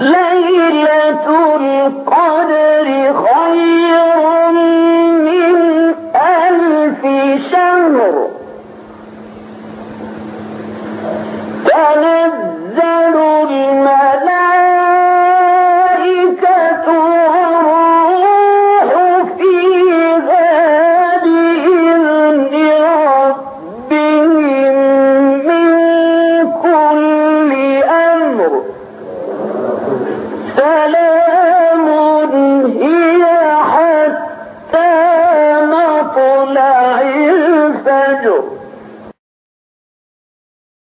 ليلة القدر حتى مطلع الفجر.